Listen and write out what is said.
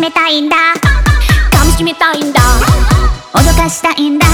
しめたいんだ。噛みしめたいんだ。脅かしたいんだ。